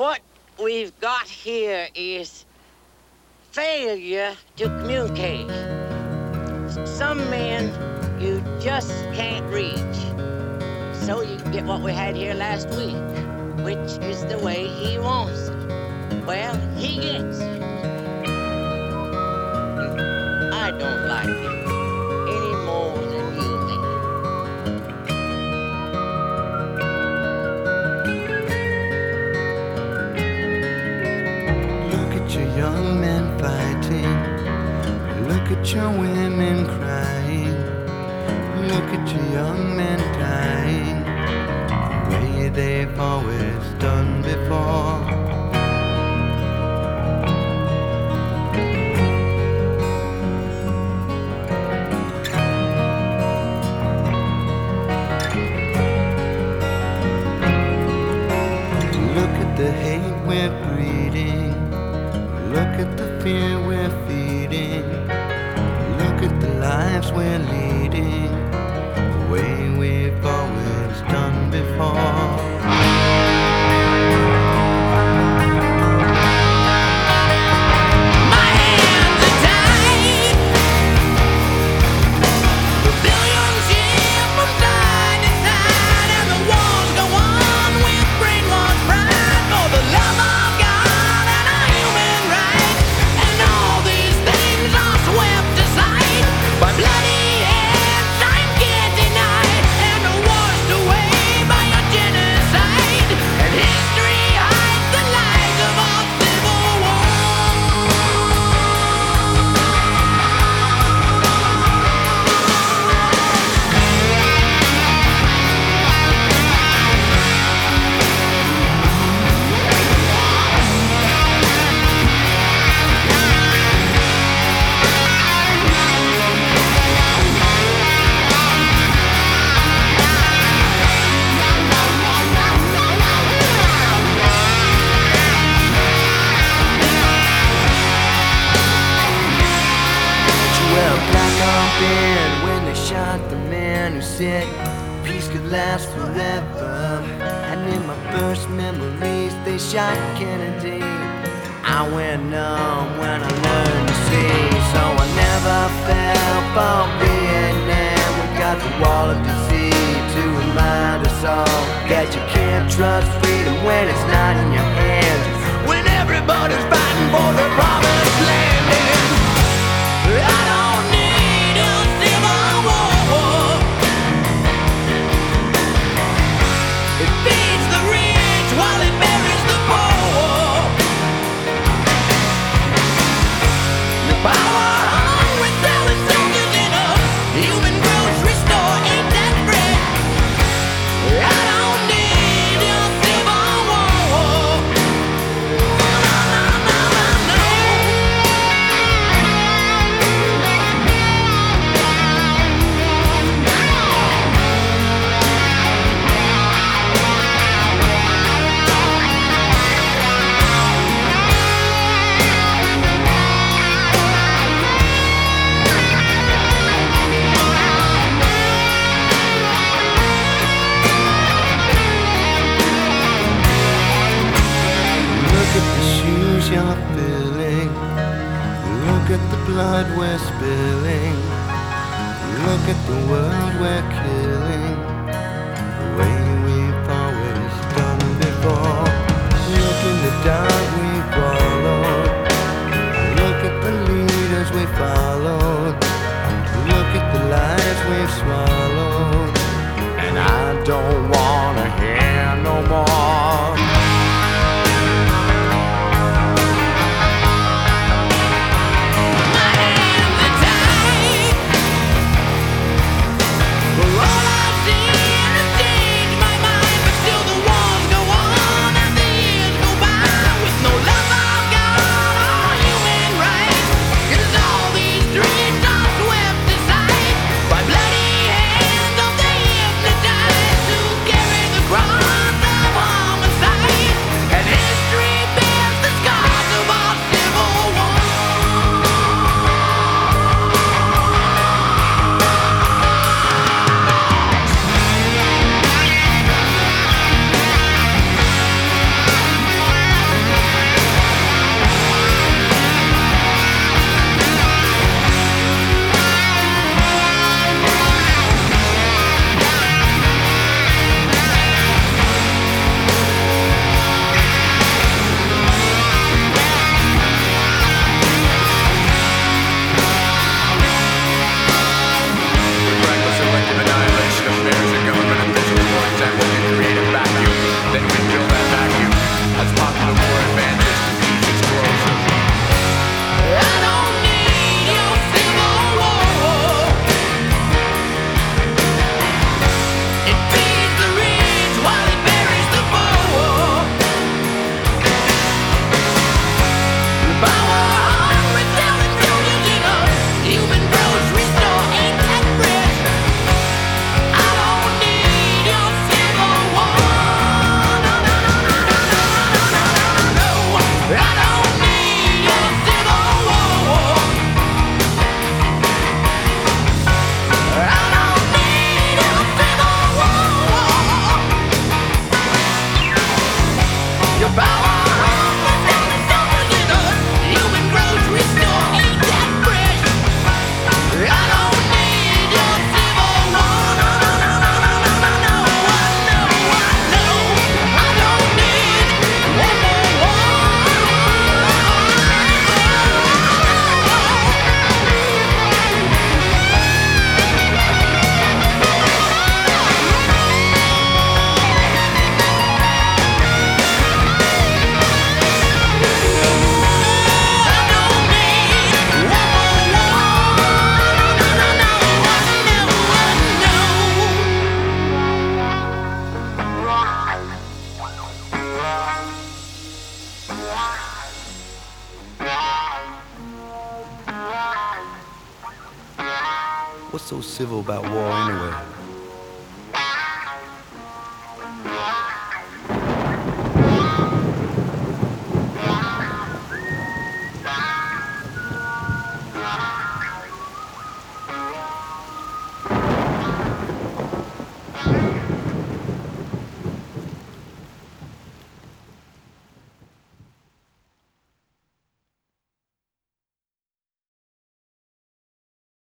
What we've got here is failure to communicate. Some men you just can't reach. So you get what we had here last week, which is the way he wants it. Well, he gets it. I don't like it your women crying. Look at your young lives we're leading. The way we've always done before. When they shot the man who said peace could last forever. And in my first memories, they shot Kennedy. I went numb when I learned to see, so I never felt for Vietnam. We got the wall of D.C. to remind us all that you can't trust freedom when it's not in your hands. when everybody's fighting for power at the shoes you're filling. Look at the blood we're spilling. Look at the world we're killing. Civil about war anyway?